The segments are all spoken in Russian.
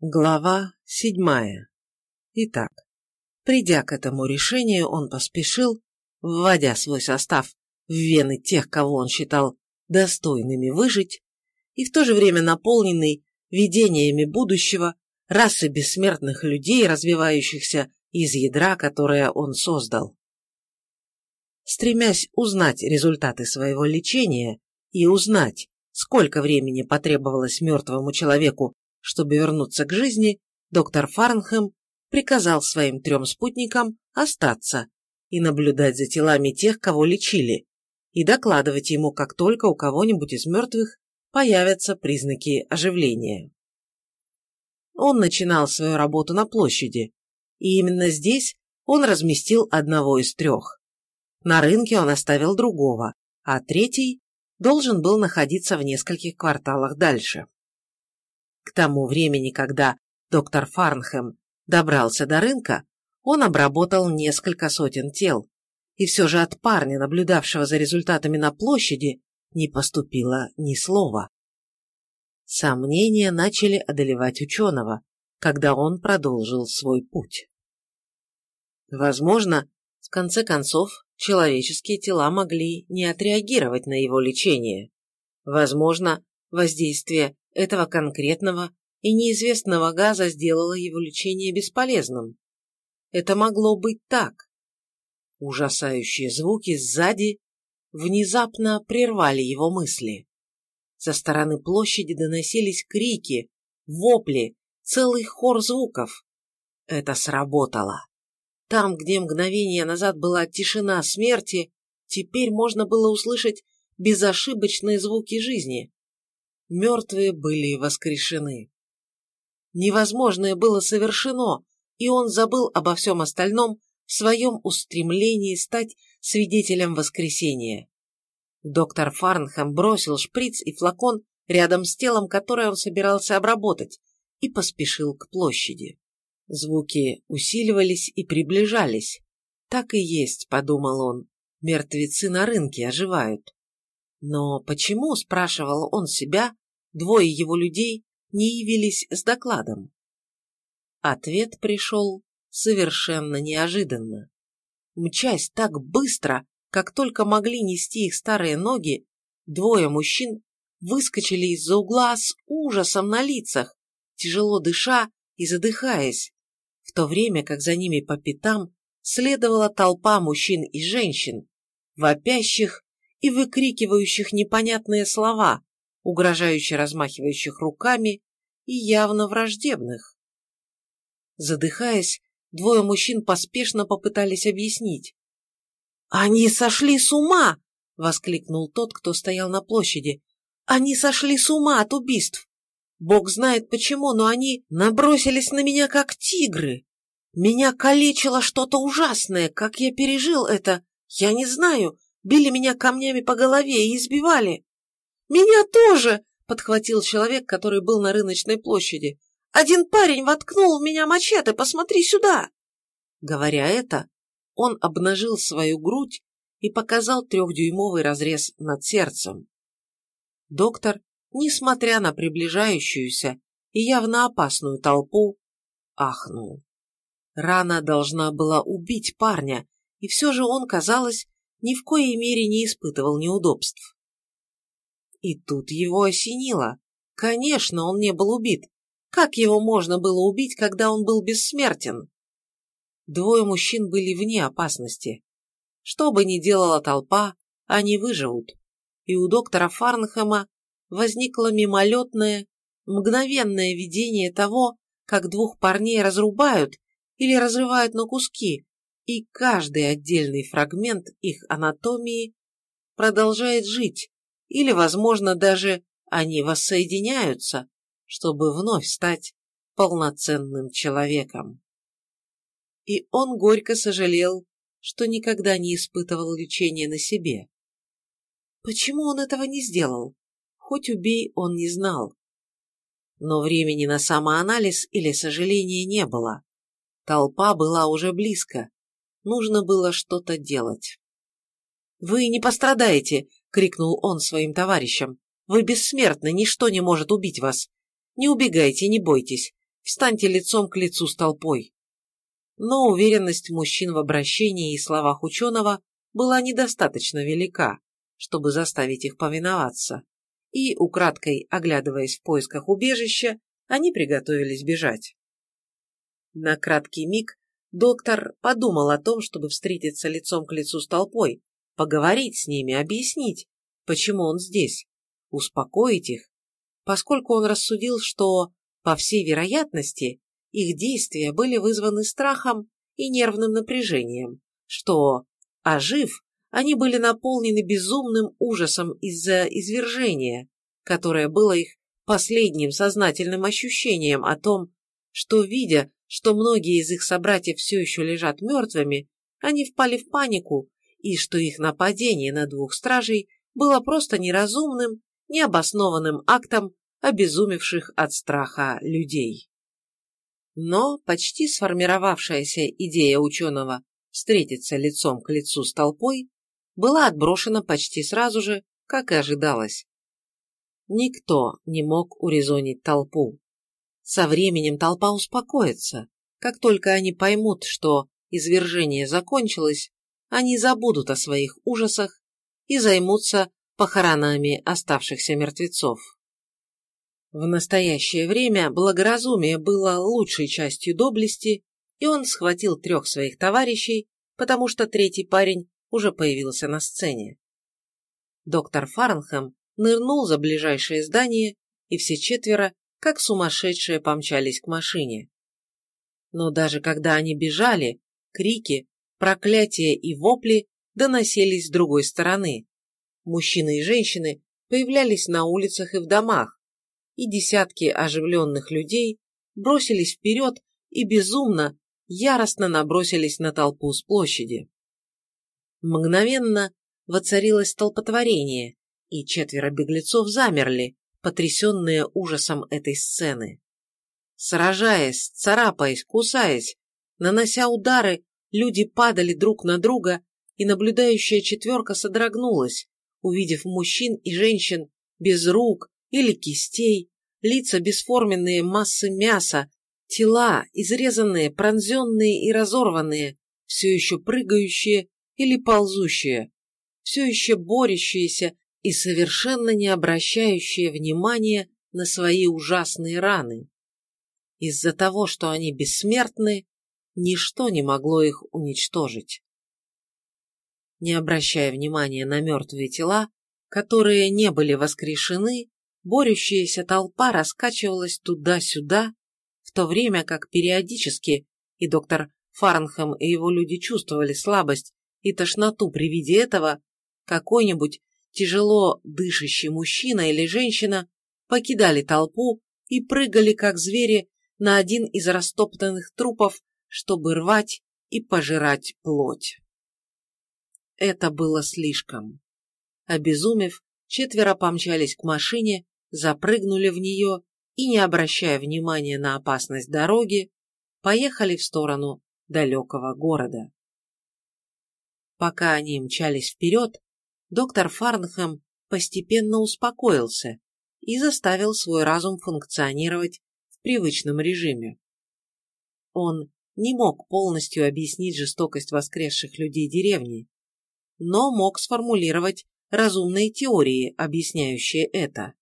Глава седьмая. Итак, придя к этому решению, он поспешил, вводя свой состав в вены тех, кого он считал достойными выжить, и в то же время наполненный видениями будущего, расы бессмертных людей, развивающихся из ядра, которое он создал. Стремясь узнать результаты своего лечения и узнать, сколько времени потребовалось мертвому человеку чтобы вернуться к жизни, доктор Фарнхэм приказал своим трем спутникам остаться и наблюдать за телами тех, кого лечили, и докладывать ему, как только у кого-нибудь из мертвых появятся признаки оживления. Он начинал свою работу на площади, и именно здесь он разместил одного из трех. На рынке он оставил другого, а третий должен был находиться в нескольких кварталах дальше. К тому времени, когда доктор Фарнхэм добрался до рынка, он обработал несколько сотен тел, и все же от парня, наблюдавшего за результатами на площади, не поступило ни слова. Сомнения начали одолевать ученого, когда он продолжил свой путь. Возможно, в конце концов, человеческие тела могли не отреагировать на его лечение. Возможно, воздействие этого конкретного и неизвестного газа сделало его лечение бесполезным. Это могло быть так. Ужасающие звуки сзади внезапно прервали его мысли. Со стороны площади доносились крики, вопли, целый хор звуков. Это сработало. Там, где мгновение назад была тишина смерти, теперь можно было услышать безошибочные звуки жизни мертвые были воскрешены. Невозможное было совершено, и он забыл обо всем остальном в своем устремлении стать свидетелем воскресения. Доктор Фарнхэм бросил шприц и флакон рядом с телом, которое он собирался обработать, и поспешил к площади. Звуки усиливались и приближались. Так и есть, подумал он, мертвецы на рынке оживают. Но почему, спрашивал он себя, двое его людей не явились с докладом? Ответ пришел совершенно неожиданно. Мчась так быстро, как только могли нести их старые ноги, двое мужчин выскочили из-за угла с ужасом на лицах, тяжело дыша и задыхаясь, в то время как за ними по пятам следовала толпа мужчин и женщин, вопящих и выкрикивающих непонятные слова, угрожающе размахивающих руками и явно враждебных. Задыхаясь, двое мужчин поспешно попытались объяснить. «Они сошли с ума!» — воскликнул тот, кто стоял на площади. «Они сошли с ума от убийств! Бог знает почему, но они набросились на меня, как тигры! Меня калечило что-то ужасное, как я пережил это, я не знаю, били меня камнями по голове и избивали. «Меня тоже!» — подхватил человек, который был на рыночной площади. «Один парень воткнул в меня мачете, посмотри сюда!» Говоря это, он обнажил свою грудь и показал трехдюймовый разрез над сердцем. Доктор, несмотря на приближающуюся и явно опасную толпу, ахнул. Рана должна была убить парня, и все же он, казалось, ни в коей мере не испытывал неудобств. И тут его осенило. Конечно, он не был убит. Как его можно было убить, когда он был бессмертен? Двое мужчин были вне опасности. Что бы ни делала толпа, они выживут. И у доктора Фарнхэма возникло мимолетное, мгновенное видение того, как двух парней разрубают или разрывают на куски, и каждый отдельный фрагмент их анатомии продолжает жить, или, возможно, даже они воссоединяются, чтобы вновь стать полноценным человеком. И он горько сожалел, что никогда не испытывал лечения на себе. Почему он этого не сделал? Хоть убей, он не знал. Но времени на самоанализ или сожаления не было. Толпа была уже близко. Нужно было что-то делать. «Вы не пострадаете!» — крикнул он своим товарищам. «Вы бессмертны, ничто не может убить вас. Не убегайте, не бойтесь. встаньте лицом к лицу с толпой. Но уверенность мужчин в обращении и словах ученого была недостаточно велика, чтобы заставить их повиноваться, и, украдкой оглядываясь в поисках убежища, они приготовились бежать. На краткий миг доктор подумал о том, чтобы встретиться лицом к лицу с толпой, поговорить с ними, объяснить, почему он здесь, успокоить их, поскольку он рассудил, что, по всей вероятности, их действия были вызваны страхом и нервным напряжением, что, ожив, они были наполнены безумным ужасом из-за извержения, которое было их последним сознательным ощущением о том, что, видя, что многие из их собратьев все еще лежат мертвыми, они впали в панику, и что их нападение на двух стражей было просто неразумным, необоснованным актом обезумевших от страха людей. Но почти сформировавшаяся идея ученого встретиться лицом к лицу с толпой была отброшена почти сразу же, как и ожидалось. Никто не мог урезонить толпу. Со временем толпа успокоится. Как только они поймут, что извержение закончилось, они забудут о своих ужасах и займутся похоронами оставшихся мертвецов. В настоящее время благоразумие было лучшей частью доблести, и он схватил трех своих товарищей, потому что третий парень уже появился на сцене. Доктор Фарнхэм нырнул за ближайшее здание, и все четверо, как сумасшедшие, помчались к машине. Но даже когда они бежали, крики, проклятия и вопли доносились с другой стороны. Мужчины и женщины появлялись на улицах и в домах, и десятки оживленных людей бросились вперед и безумно, яростно набросились на толпу с площади. Мгновенно воцарилось столпотворение, и четверо беглецов замерли, потрясенные ужасом этой сцены. Сражаясь, царапаясь, кусаясь, нанося удары, люди падали друг на друга, и наблюдающая четверка содрогнулась, увидев мужчин и женщин без рук или кистей, лица бесформенные массы мяса, тела, изрезанные, пронзенные и разорванные, все еще прыгающие или ползущие, все еще борющиеся и совершенно не обращающие внимания на свои ужасные раны. Из-за того, что они бессмертны, ничто не могло их уничтожить. Не обращая внимания на мертвые тела, которые не были воскрешены, борющаяся толпа раскачивалась туда-сюда, в то время как периодически, и доктор Фарнхэм и его люди чувствовали слабость и тошноту при виде этого, какой-нибудь тяжело дышащий мужчина или женщина покидали толпу и прыгали, как звери, на один из растоптанных трупов, чтобы рвать и пожирать плоть. Это было слишком. Обезумев, четверо помчались к машине, запрыгнули в нее и, не обращая внимания на опасность дороги, поехали в сторону далекого города. Пока они мчались вперед, доктор Фарнхэм постепенно успокоился и заставил свой разум функционировать в привычном режиме. Он не мог полностью объяснить жестокость воскресших людей деревни, но мог сформулировать разумные теории, объясняющие это.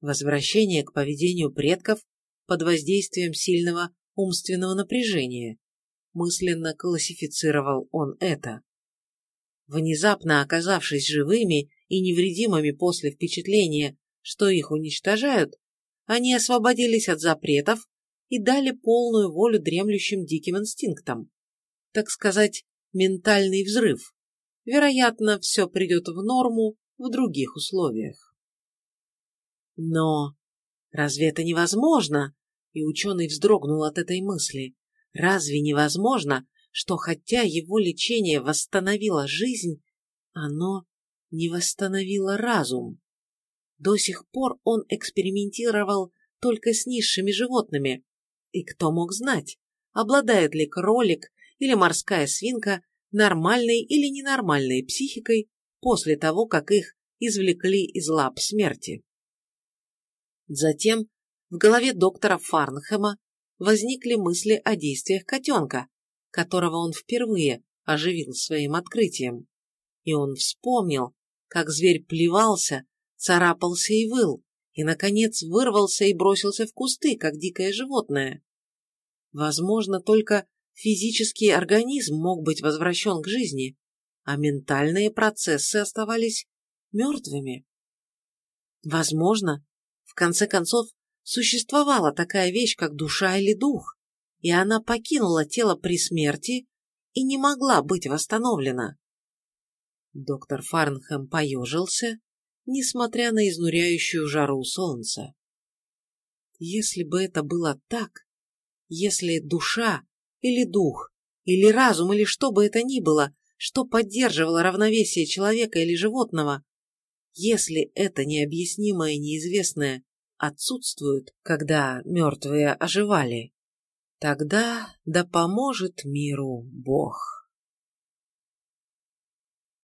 Возвращение к поведению предков под воздействием сильного умственного напряжения. Мысленно классифицировал он это. Внезапно оказавшись живыми и невредимыми после впечатления, что их уничтожают, они освободились от запретов и дали полную волю дремлющим диким инстинктам. Так сказать, ментальный взрыв. Вероятно, все придет в норму в других условиях. Но разве это невозможно? И ученый вздрогнул от этой мысли. Разве невозможно, что хотя его лечение восстановило жизнь, оно не восстановило разум. До сих пор он экспериментировал только с низшими животными, и кто мог знать, обладает ли кролик или морская свинка нормальной или ненормальной психикой после того, как их извлекли из лап смерти. Затем в голове доктора Фарнхэма возникли мысли о действиях котенка, которого он впервые оживил своим открытием. И он вспомнил, как зверь плевался, царапался и выл, и, наконец, вырвался и бросился в кусты, как дикое животное. Возможно, только физический организм мог быть возвращен к жизни, а ментальные процессы оставались мертвыми. Возможно, в конце концов, существовала такая вещь, как душа или дух, и она покинула тело при смерти и не могла быть восстановлена. Доктор Фарнхэм поежился, несмотря на изнуряющую жару солнца. Если бы это было так, если душа или дух, или разум, или что бы это ни было, что поддерживало равновесие человека или животного, если это необъяснимое неизвестное отсутствует, когда мертвые оживали, тогда да поможет миру Бог.